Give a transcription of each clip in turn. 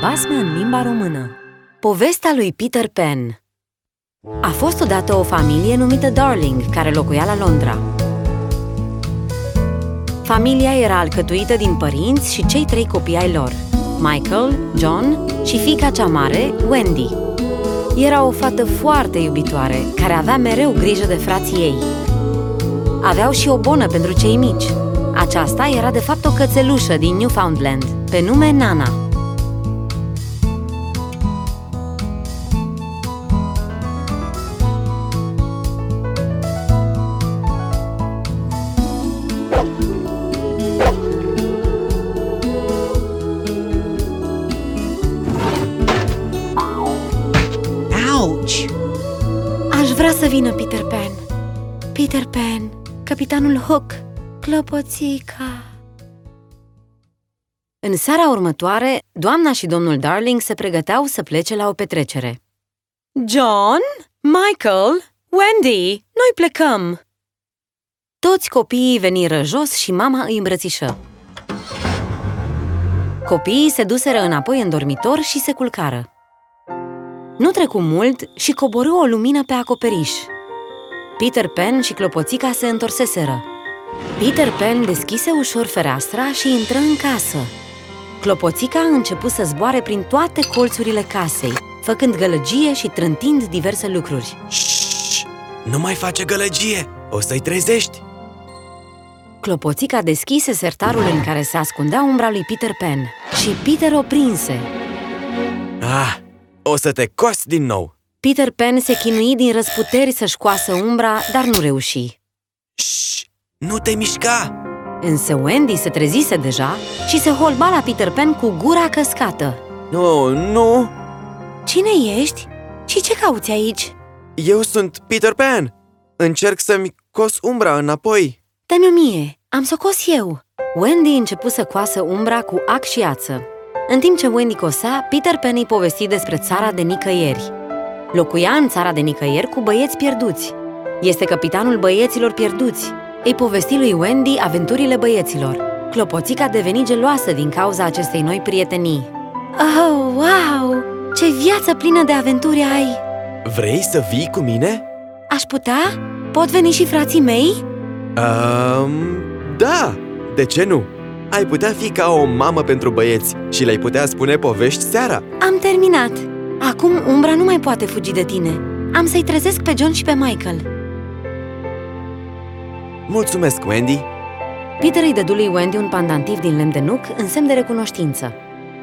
basme în limba română Povestea lui Peter Pan A fost odată o familie numită Darling, care locuia la Londra. Familia era alcătuită din părinți și cei trei copii ai lor, Michael, John și fica cea mare, Wendy. Era o fată foarte iubitoare, care avea mereu grijă de frații ei. Aveau și o bonă pentru cei mici. Aceasta era de fapt o cățelușă din Newfoundland, pe nume Nana. Ouch! Aș vrea să vină Peter Pan. Peter Pan, capitanul Hook, clopoțica. În seara următoare, doamna și domnul Darling se pregăteau să plece la o petrecere. John, Michael, Wendy, noi plecăm! Toți copiii veniră jos și mama îi îmbrățișă. Copiii se duseră înapoi în dormitor și se culcară. Nu trecu mult și coborâ o lumină pe acoperiș. Peter Pan și clopoțica se întorseseră. Peter Pan deschise ușor fereastra și intră în casă. Clopoțica a început să zboare prin toate colțurile casei, făcând gălăgie și trântind diverse lucruri. Shh! Nu mai face gălăgie! O să-i trezești! Clopoțica deschise sertarul în care se ascundea umbra lui Peter Pan și Peter o prinse. Ah, o să te cost din nou! Peter Pan se chinui din răsputeri să-și coasă umbra, dar nu reuși. Shh! Nu te mișca! Însă Wendy se trezise deja și se holba la Peter Pan cu gura căscată. Nu, nu! Cine ești? Și ce cauți aici? Eu sunt Peter Pan! Încerc să-mi cos umbra înapoi. Dă-mi o mie, am să o cos eu. Wendy începu să coasă umbra cu ac și ață. În timp ce Wendy cosea, Peter Pan îi povesti despre țara de nicăieri. Locuia în țara de nicăieri cu băieți pierduți. Este capitanul băieților pierduți. Îi povesti lui Wendy aventurile băieților. Clopoțica deveni geloasă din cauza acestei noi prietenii. Oh, wow! Ce viață plină de aventuri ai! Vrei să vii cu mine? Aș putea? Pot veni și frații mei? Um, da! De ce nu? Ai putea fi ca o mamă pentru băieți și le-ai putea spune povești seara. Am terminat! Acum umbra nu mai poate fugi de tine. Am să-i trezesc pe John și pe Michael. Mulțumesc, Wendy! Peter îi dădu lui Wendy un pandantiv din lemn de nuc în semn de recunoștință.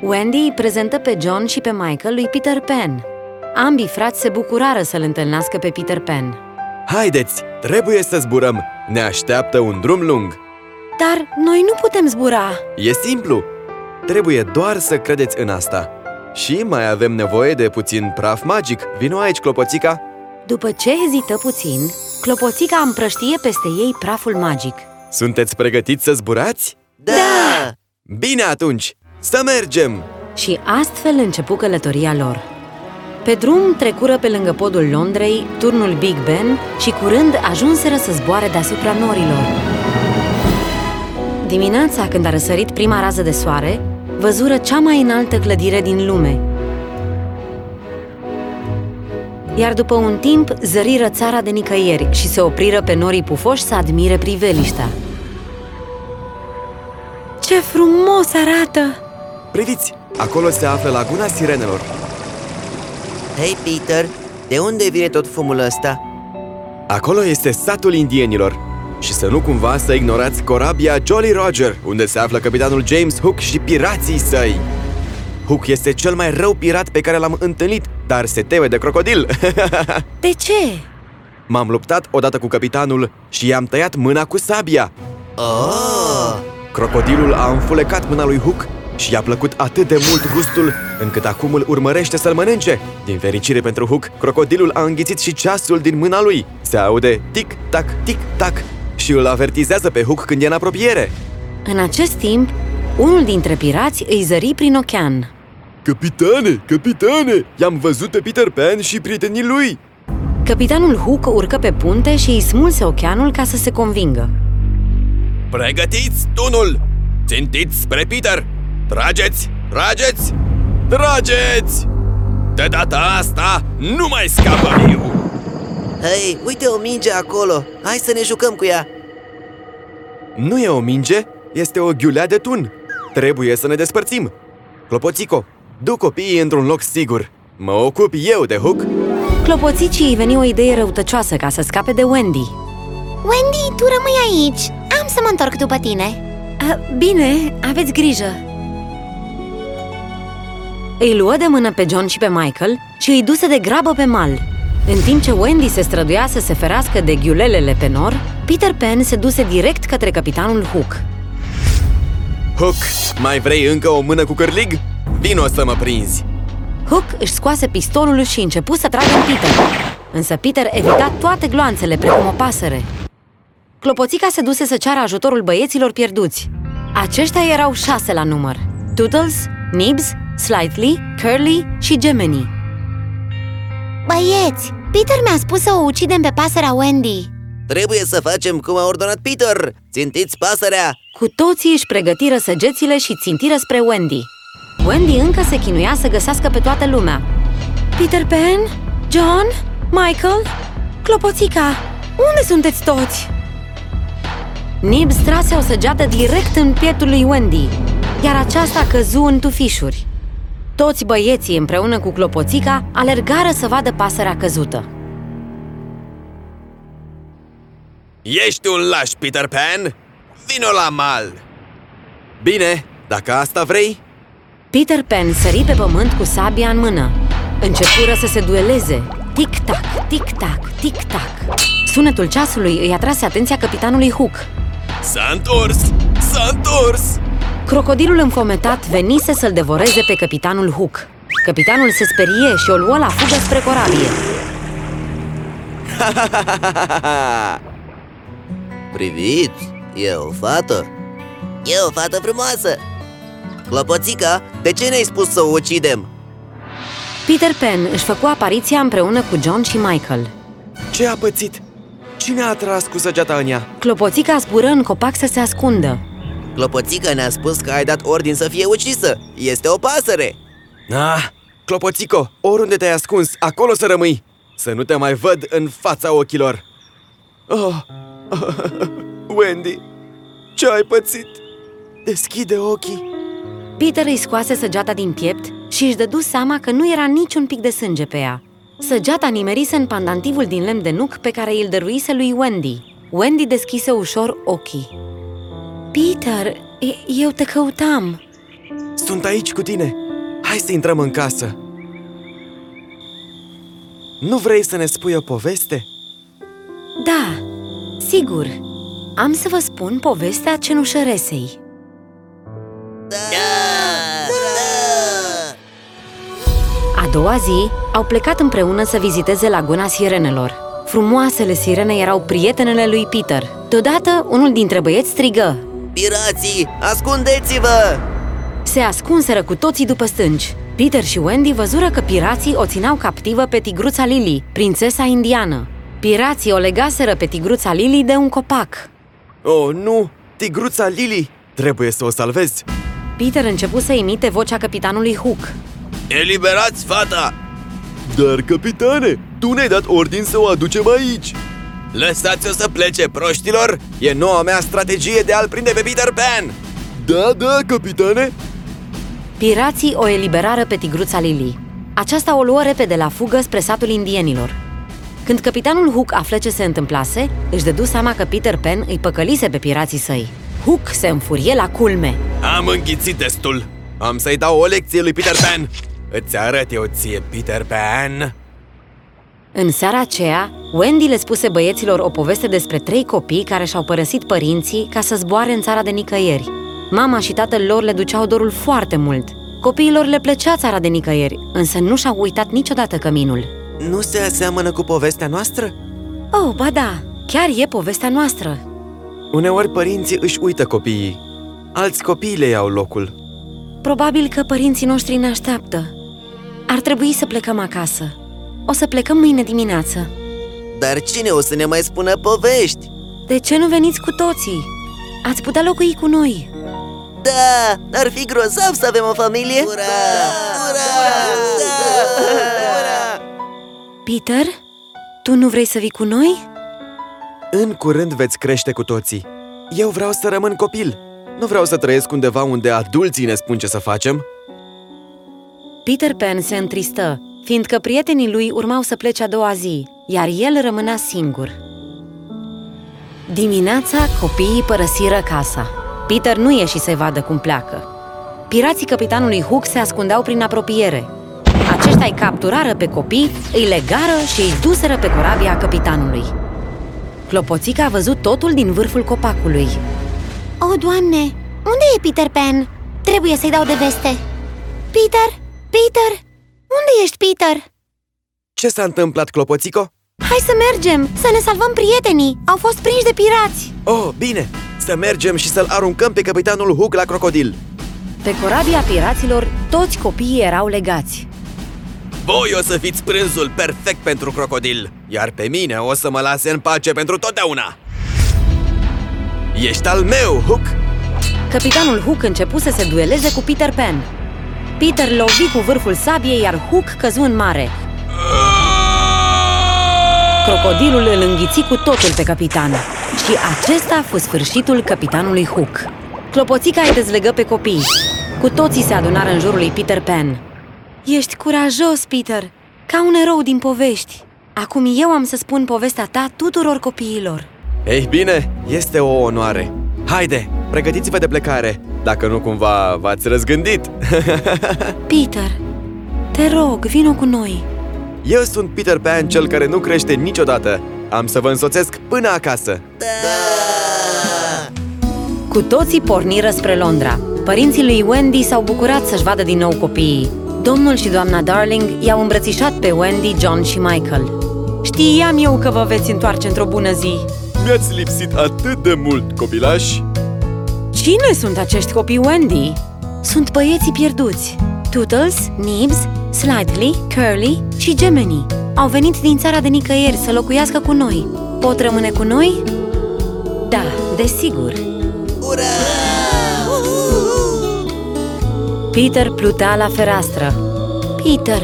Wendy îi prezentă pe John și pe Michael lui Peter Pan. Ambii frați se bucurară să-l întâlnească pe Peter Pan. Haideți, trebuie să zburăm! Ne așteaptă un drum lung! Dar noi nu putem zbura! E simplu! Trebuie doar să credeți în asta. Și mai avem nevoie de puțin praf magic. Vino aici, clopoțica! După ce ezită puțin, clopoțica împrăștie peste ei praful magic. Sunteți pregătiți să zburați? Da! Bine atunci! Să mergem! Și astfel începu călătoria lor. Pe drum trecură pe lângă podul Londrei, turnul Big Ben și curând ajunseră să zboare deasupra norilor. Dimineața, când a răsărit prima rază de soare, văzură cea mai înaltă clădire din lume. Iar după un timp, zăriră țara de nicăieri și se opriră pe norii pufoși să admire priveliștea. Ce frumos arată! Priviți! Acolo se află Laguna Sirenelor. Hei, Peter, de unde vine tot fumul ăsta? Acolo este satul indienilor. Și să nu cumva să ignorați corabia Jolly Roger, unde se află capitanul James Hook și pirații săi. Hook este cel mai rău pirat pe care l-am întâlnit, dar se teme de crocodil. De ce? M-am luptat odată cu capitanul și i-am tăiat mâna cu sabia. Oh! Crocodilul a înfulecat mâna lui Hook și i-a plăcut atât de mult gustul, încât acum îl urmărește să-l mănânce. Din fericire pentru Hook, crocodilul a înghițit și ceasul din mâna lui. Se aude tic-tac, tic-tac și îl avertizează pe Hook când e în apropiere. În acest timp, unul dintre pirați îi zări prin ochean. Capitane, capitane, i-am văzut pe Peter Pan și prietenii lui. Capitanul Hook urcă pe punte și îi smulse ocheanul ca să se convingă. Pregătiți tunul! Țintiți spre Peter! Trageți, trageți! Trageți! De data asta nu mai scapă viu! Hei, uite o minge acolo! Hai să ne jucăm cu ea! Nu e o minge, este o ghiulea de tun. Trebuie să ne despărțim. Clopoțico, du copiii într-un loc sigur. Mă ocup eu de Hook. Clopoțicii îi veni o idee răutăcioasă ca să scape de Wendy. Wendy, tu rămâi aici. Am să mă întorc după tine. A, bine, aveți grijă. Îi luă de mână pe John și pe Michael și îi duse de grabă pe mal. În timp ce Wendy se străduia să se ferească de ghiulelele pe nor, Peter Pan se duse direct către capitanul Hook. Hook, mai vrei încă o mână cu cârlig? Vino să mă prinzi! Hook își scoase pistolul și începu să tragă în Peter. Însă Peter evita toate gloanțele precum o pasăre. Clopoțica se duse să ceară ajutorul băieților pierduți. Aceștia erau șase la număr. Tootles, Nibs, Slightly, Curly și Gemini. Băieți, Peter mi-a spus să o ucidem pe pasărea Wendy. Trebuie să facem cum a ordonat Peter! Țintiți pasărea! Cu toții își pregătiră săgețile și țintiră spre Wendy. Wendy încă se chinuia să găsească pe toată lumea. Peter Pan? John? Michael? Clopoțica? Unde sunteți toți? Nibs trase o săgeată direct în pieptul lui Wendy, iar aceasta căzu în tufișuri. Toți băieții împreună cu Clopoțica alergară să vadă pasărea căzută. Ești un laș, Peter Pan! Vino la mal! Bine, dacă asta vrei, Peter Pan sări pe pământ cu sabia în mână. Începură să se dueleze. Tic-tac, tic-tac, tic-tac. Sunetul ceasului îi atrase atenția capitanului Hook. s-a întors! S-a întors! Crocodilul înfometat venise să-l devoreze pe capitanul Hook. Capitanul se sperie și o luă la fugă spre corabie. Priviți, e o fată! E o fată frumoasă! Clopoțica, de ce ne-ai spus să o ucidem? Peter Pan își făcu apariția împreună cu John și Michael. Ce a pățit? Cine a tras cu săgeata în ea? Clopoțica zbură în copac să se ascundă. Clopoțica ne-a spus că ai dat ordin să fie ucisă! Este o pasăre! Ah, Clopoțico, oriunde te-ai ascuns, acolo să rămâi! Să nu te mai văd în fața ochilor! Oh, Wendy, ce ai pățit? Deschide ochii! Peter îi scoase săgeata din piept și își dădu seama că nu era niciun pic de sânge pe ea. Săgeata nimerise în pandantivul din lemn de nuc pe care îl dăruise lui Wendy. Wendy deschise ușor ochii. Peter, e- eu te căutam. Sunt aici cu tine! Hai să intrăm în casă! Nu vrei să ne spui o poveste? Da, sigur. Am să vă spun povestea cenușăresei. Da! da! A doua zi, au plecat împreună să viziteze laguna sirenelor. Frumoasele sirene erau prietenele lui Peter. Deodată, unul dintre băieți strigă. Pirații, ascundeți-vă! Se ascunseră cu toții după stânci. Peter și Wendy văzură că pirații o țineau captivă pe tigruța Lily, prințesa indiană. Pirații o legaseră pe tigruța Lily de un copac. Oh, nu! Tigruța Lily! Trebuie să o salvezi! Peter începu să imite vocea capitanului Hook. Eliberați fata! Dar, capitane, tu ne-ai dat ordin să o aducem aici! Lăsați-o să plece, proștilor! E noua mea strategie de a-l prinde pe Peter Pan! Da, da, capitane! Pirații o eliberară pe tigruța Lily. Aceasta o luă repede la fugă spre satul indienilor. Când capitanul Hook află ce se întâmplase, își dădu seama că Peter Pan îi păcălise pe pirații săi. Hook se înfurie la culme. Am înghițit destul! Am să-i dau o lecție lui Peter Pan! Îți arăt eu ție, Peter Pan! În seara aceea, Wendy le spuse băieților o poveste despre trei copii care și-au părăsit părinții ca să zboare în țara de nicăieri. Mama și tatăl lor le duceau dorul foarte mult. Copiilor le plăcea țara de nicăieri, însă nu și-au uitat niciodată căminul. Nu se aseamănă cu povestea noastră? Oh, ba da, chiar e povestea noastră. Uneori părinții își uită copiii. Alți copii le iau locul. Probabil că părinții noștri ne așteaptă. Ar trebui să plecăm acasă. O să plecăm mâine dimineață. Dar cine o să ne mai spună povești? De ce nu veniți cu toții? Ați putea locui cu noi. Da, ar fi grozav să avem o familie Ura! Ura! Da! Peter, tu nu vrei să vii cu noi? În curând veți crește cu toții. Eu vreau să rămân copil. Nu vreau să trăiesc undeva unde adulții ne spun ce să facem. Peter Pan se întristă, fiindcă prietenii lui urmau să plece a doua zi, iar el rămânea singur. Dimineața, copiii părăsiră casa. Peter nu ieși să-i vadă cum pleacă. Pirații capitanului Hook se ascundeau prin apropiere. Aceștia îi capturară pe copii, îi legară și îi duseră pe corabia capitanului. Clopoțica a văzut totul din vârful copacului. O, Doamne, unde e Peter Pan? Trebuie să-i dau de veste Peter? Peter? Unde ești, Peter? Ce s-a întâmplat, Clopoțico? Hai să mergem, să ne salvăm prietenii Au fost prinși de pirați Oh, bine! Să mergem și să-l aruncăm pe capitanul Hook la crocodil. Pe corabia piraților, toți copiii erau legați. Voi o să fiți prânzul perfect pentru crocodil, iar pe mine o să mă lase în pace pentru totdeauna. Ești al meu, Hook! Capitanul Hook începu să se dueleze cu Peter Pan. Peter lovi cu vârful sabiei, iar Hook căzu în mare. Crocodilul îl înghiți cu totul pe capitan. Și acesta a fost sfârșitul capitanului Hook. Clopoțica îi dezlegă pe copii. Cu toții se adunară în jurul lui Peter Pan. Ești curajos, Peter, ca un erou din povești. Acum eu am să spun povestea ta tuturor copiilor. Ei bine, este o onoare. Haide, pregătiți-vă de plecare, dacă nu cumva v-ați răzgândit. Peter, te rog, vino cu noi. Eu sunt Peter Pan, cel care nu crește niciodată. Am să vă însoțesc până acasă. Cu toții porniră spre Londra. Părinții lui Wendy s-au bucurat să-și vadă din nou copiii. Domnul și doamna Darling i-au îmbrățișat pe Wendy, John și Michael. Știam eu că vă veți întoarce într-o bună zi. Mi-ați lipsit atât de mult, copilași! Cine sunt acești copii, Wendy? Sunt băieții pierduți. Tootles, Nibs, Slightly, Curly și Gemini. Au venit din țara de nicăieri să locuiască cu noi. Pot rămâne cu noi? Da, desigur. Ura! Peter plutea la fereastră. Peter,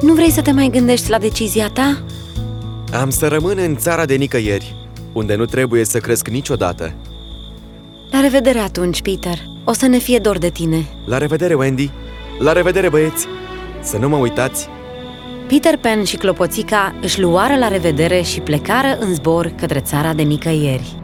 nu vrei să te mai gândești la decizia ta? Am să rămân în țara de nicăieri, unde nu trebuie să cresc niciodată. La revedere atunci, Peter. O să ne fie dor de tine. La revedere, Wendy! La revedere, băieți! Să nu mă uitați! Peter Pan și Clopoțica își luară la revedere și plecară în zbor către țara de nicăieri.